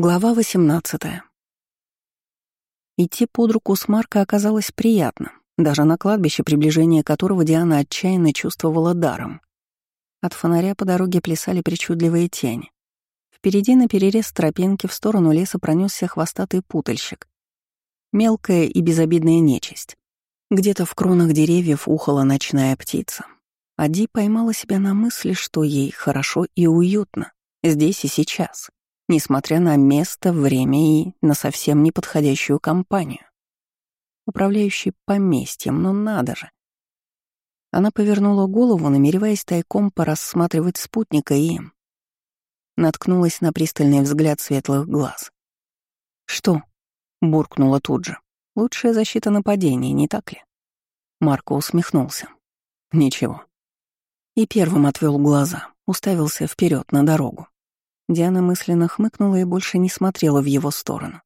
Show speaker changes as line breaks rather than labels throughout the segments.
Глава 18. Идти под руку с Марко оказалось приятно, даже на кладбище, приближение которого Диана отчаянно чувствовала даром. От фонаря по дороге плясали причудливые тени. Впереди на перерез тропинки в сторону леса пронесся хвостатый путальщик. Мелкая и безобидная нечисть. Где-то в кронах деревьев ухала ночная птица. Ади поймала себя на мысли, что ей хорошо и уютно, здесь и сейчас несмотря на место, время и на совсем неподходящую компанию. Управляющий поместьем, ну надо же. Она повернула голову, намереваясь тайком порассматривать спутника и... Наткнулась на пристальный взгляд светлых глаз. «Что?» — буркнула тут же. «Лучшая защита нападения, не так ли?» Марко усмехнулся. «Ничего». И первым отвел глаза, уставился вперед на дорогу. Диана мысленно хмыкнула и больше не смотрела в его сторону.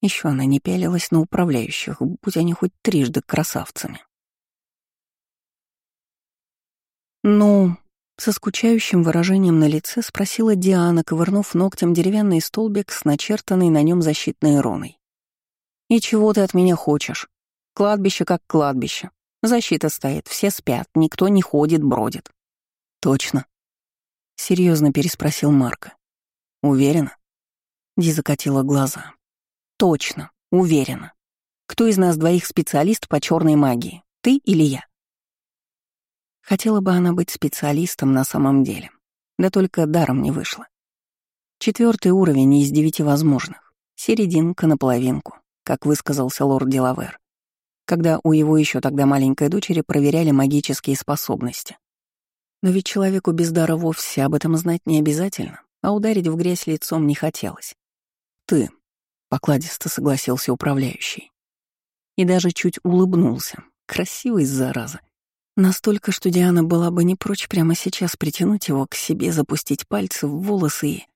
Еще она не пялилась на управляющих, будь они хоть трижды красавцами. «Ну?» — со скучающим выражением на лице спросила Диана, ковырнув ногтем деревянный столбик с начертанной на нем защитной руной. «И чего ты от меня хочешь? Кладбище как кладбище. Защита стоит, все спят, никто не ходит, бродит». «Точно», Серьезно переспросил Марка. Уверена? Ди закатила глаза. Точно, уверена. Кто из нас двоих специалист по черной магии? Ты или я? Хотела бы она быть специалистом на самом деле. Да только даром не вышло. Четвертый уровень из девяти возможных. Серединка на половинку, как высказался лорд Делавер, когда у его еще тогда маленькой дочери проверяли магические способности. Но ведь человеку без дара вовсе об этом знать не обязательно, а ударить в грязь лицом не хотелось. «Ты», — покладисто согласился управляющий. И даже чуть улыбнулся. Красивый, зараза. Настолько, что Диана была бы не прочь прямо сейчас притянуть его к себе, запустить пальцы в волосы и...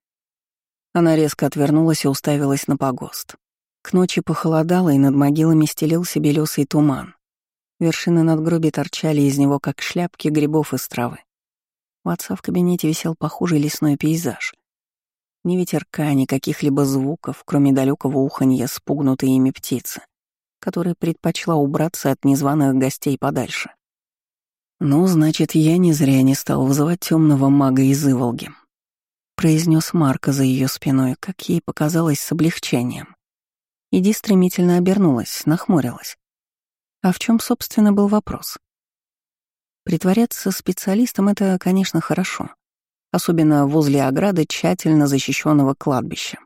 Она резко отвернулась и уставилась на погост. К ночи похолодало, и над могилами стелился белесый туман. Вершины надгробий торчали из него, как шляпки грибов из травы. У отца в кабинете висел похожий лесной пейзаж. Ни ветерка, ни каких-либо звуков, кроме далекого уханья спугнутой ими птицы, которая предпочла убраться от незваных гостей подальше. «Ну, значит, я не зря не стал вызывать темного мага из Иволги», — произнес Марка за ее спиной, как ей показалось, с облегчением. Иди стремительно обернулась, нахмурилась. А в чем, собственно, был вопрос? Притворяться специалистом — это, конечно, хорошо. Особенно возле ограды тщательно защищенного кладбища.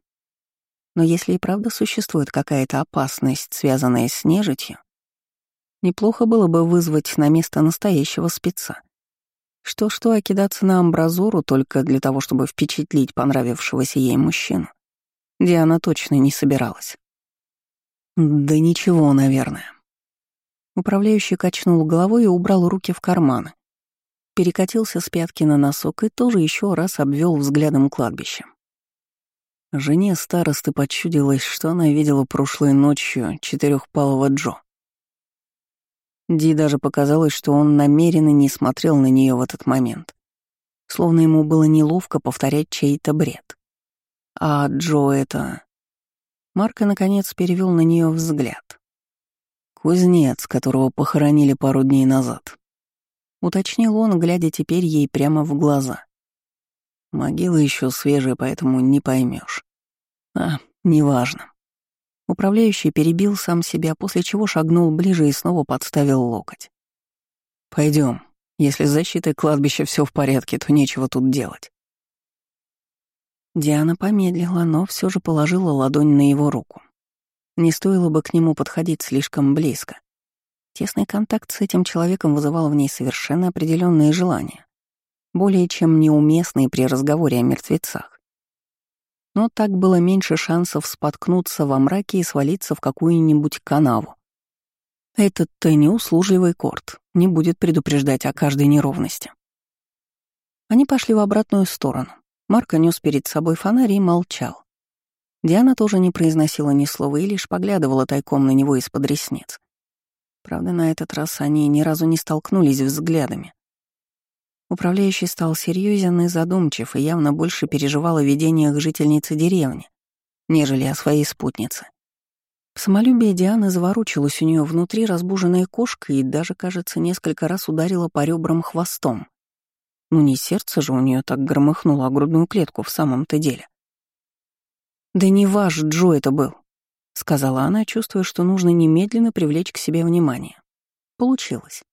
Но если и правда существует какая-то опасность, связанная с нежитью, неплохо было бы вызвать на место настоящего спеца. Что-что, а кидаться на амбразуру только для того, чтобы впечатлить понравившегося ей мужчину, Диана точно не собиралась. Да ничего, наверное. Управляющий качнул головой и убрал руки в карманы. Перекатился с пятки на носок и тоже еще раз обвел взглядом кладбище. Жене старосты подчудилось, что она видела прошлой ночью четырехпалого Джо. Ди даже показалось, что он намеренно не смотрел на нее в этот момент, словно ему было неловко повторять чей-то бред. А Джо это... Марко, наконец, перевел на нее взгляд. Кузнец, которого похоронили пару дней назад. Уточнил он, глядя теперь ей прямо в глаза. Могила еще свежая, поэтому не поймешь. А, неважно. Управляющий перебил сам себя, после чего шагнул ближе и снова подставил локоть. Пойдем. Если с защитой кладбища все в порядке, то нечего тут делать. Диана помедлила, но все же положила ладонь на его руку. Не стоило бы к нему подходить слишком близко. Тесный контакт с этим человеком вызывал в ней совершенно определенные желания, более чем неуместные при разговоре о мертвецах. Но так было меньше шансов споткнуться во мраке и свалиться в какую-нибудь канаву. Этот-то неуслужливый корт не будет предупреждать о каждой неровности. Они пошли в обратную сторону. Марко нес перед собой фонарь и молчал. Диана тоже не произносила ни слова и лишь поглядывала тайком на него из-под ресниц. Правда, на этот раз они ни разу не столкнулись взглядами. Управляющий стал серьезен и задумчив, и явно больше переживал о видениях жительницы деревни, нежели о своей спутнице. Самолюбие Дианы заворочилось у нее внутри разбуженная кошка и даже, кажется, несколько раз ударила по ребрам хвостом. Ну не сердце же у нее так громыхнуло, а грудную клетку в самом-то деле. «Да не ваш Джо это был», — сказала она, чувствуя, что нужно немедленно привлечь к себе внимание. Получилось.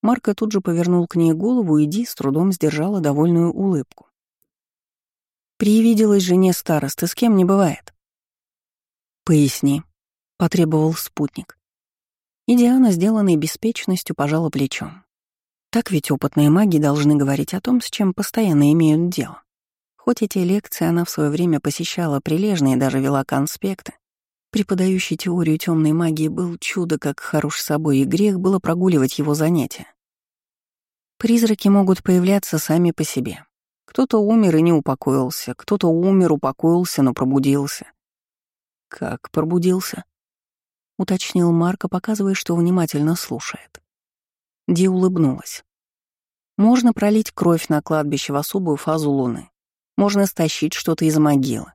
Марка тут же повернул к ней голову, и Ди с трудом сдержала довольную улыбку. «Привиделась жене старосты, с кем не бывает». «Поясни», — потребовал спутник. И Диана, сделанной беспечностью, пожала плечом. Так ведь опытные маги должны говорить о том, с чем постоянно имеют дело. Хоть эти лекции она в свое время посещала прилежно и даже вела конспекты, преподающий теорию темной магии был чудо как хорош собой, и грех было прогуливать его занятия. Призраки могут появляться сами по себе. Кто-то умер и не упокоился, кто-то умер, упокоился, но пробудился. Как пробудился? — уточнил Марко, показывая, что внимательно слушает. Ди улыбнулась. «Можно пролить кровь на кладбище в особую фазу Луны. Можно стащить что-то из могилы.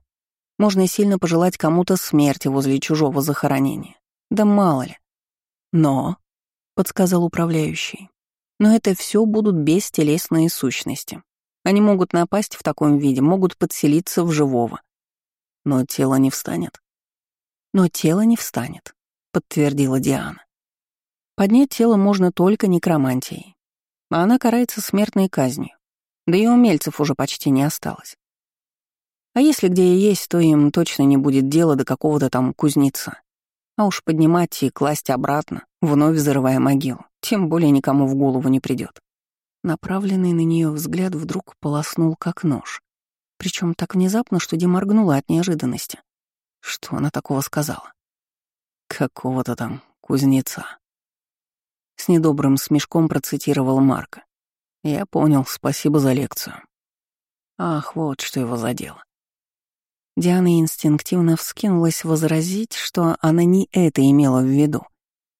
Можно сильно пожелать кому-то смерти возле чужого захоронения. Да мало ли. Но, — подсказал управляющий, — но это все будут бестелесные сущности. Они могут напасть в таком виде, могут подселиться в живого. Но тело не встанет. Но тело не встанет. — подтвердила Диана. Поднять тело можно только некромантией. А она карается смертной казнью. Да и умельцев уже почти не осталось. А если где и есть, то им точно не будет дела до какого-то там кузнеца. А уж поднимать и класть обратно, вновь взрывая могилу, тем более никому в голову не придет. Направленный на нее взгляд вдруг полоснул как нож. Причем так внезапно, что Ди моргнула от неожиданности. Что она такого сказала? Какого-то там кузнеца. С недобрым смешком процитировал Марка. Я понял, спасибо за лекцию. Ах, вот что его задело. Диана инстинктивно вскинулась возразить, что она не это имела в виду.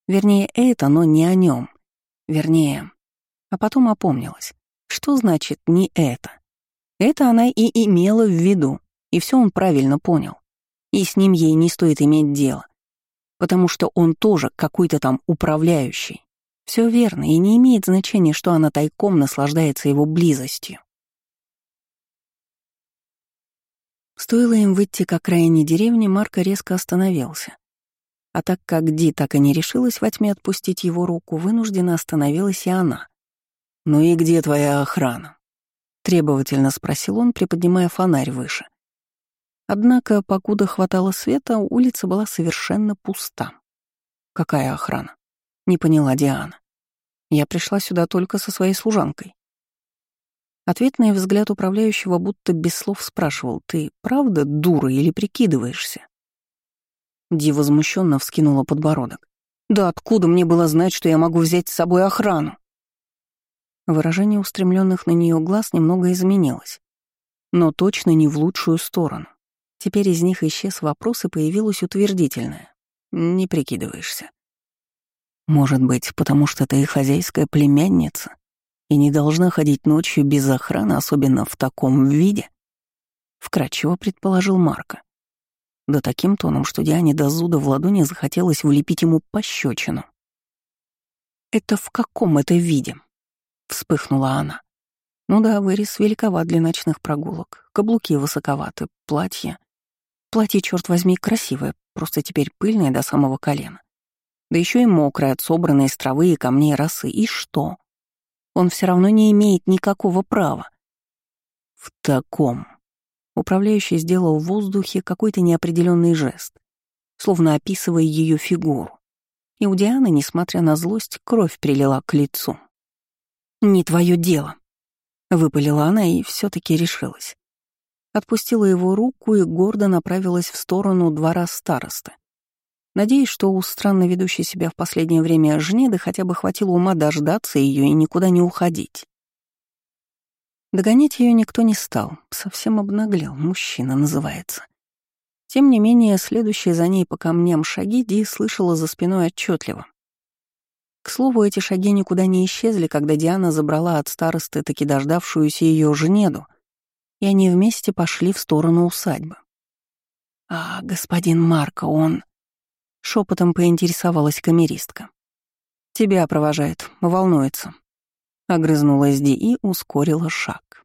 Вернее, это, но не о нем. Вернее, а потом опомнилась. Что значит «не это»? Это она и имела в виду, и все он правильно понял. И с ним ей не стоит иметь дело потому что он тоже какой-то там управляющий. Все верно, и не имеет значения, что она тайком наслаждается его близостью. Стоило им выйти к окраине деревни, Марко резко остановился. А так как Ди так и не решилась во тьме отпустить его руку, вынуждена остановилась и она. «Ну и где твоя охрана?» — требовательно спросил он, приподнимая фонарь выше. Однако, покуда хватало света, улица была совершенно пуста. «Какая охрана?» — не поняла Диана. «Я пришла сюда только со своей служанкой». Ответный взгляд управляющего будто без слов спрашивал, «Ты правда дура или прикидываешься?» Ди возмущенно вскинула подбородок. «Да откуда мне было знать, что я могу взять с собой охрану?» Выражение устремленных на нее глаз немного изменилось, но точно не в лучшую сторону. Теперь из них исчез вопрос и появилось утвердительное. Не прикидываешься. Может быть, потому что ты хозяйская племянница и не должна ходить ночью без охраны, особенно в таком виде? Вкратчиво предположил Марко. Да таким тоном, что Диане до зуда в ладони захотелось влепить ему пощечину. «Это в каком это виде?» — вспыхнула она. «Ну да, вырез великоват для ночных прогулок, каблуки высоковаты, платье Платье, черт возьми, красивое, просто теперь пыльное до самого колена. Да еще и мокрое от собранной из травы и камней росы. И что? Он все равно не имеет никакого права. В таком. Управляющий сделал в воздухе какой-то неопределенный жест, словно описывая ее фигуру. И у Дианы, несмотря на злость, кровь прилила к лицу. «Не твое дело», — выпалила она и все таки решилась отпустила его руку и гордо направилась в сторону двора старосты. Надеясь, что у странно ведущей себя в последнее время жнеды хотя бы хватило ума дождаться ее и никуда не уходить. Догонять ее никто не стал, совсем обнаглел, мужчина называется. Тем не менее, следующие за ней по камням шаги Ди слышала за спиной отчетливо. К слову, эти шаги никуда не исчезли, когда Диана забрала от старосты таки дождавшуюся ее жнеду — и они вместе пошли в сторону усадьбы. «А господин Марко, он...» Шепотом поинтересовалась камеристка. «Тебя провожает, волнуется». Огрызнулась Ди и ускорила шаг.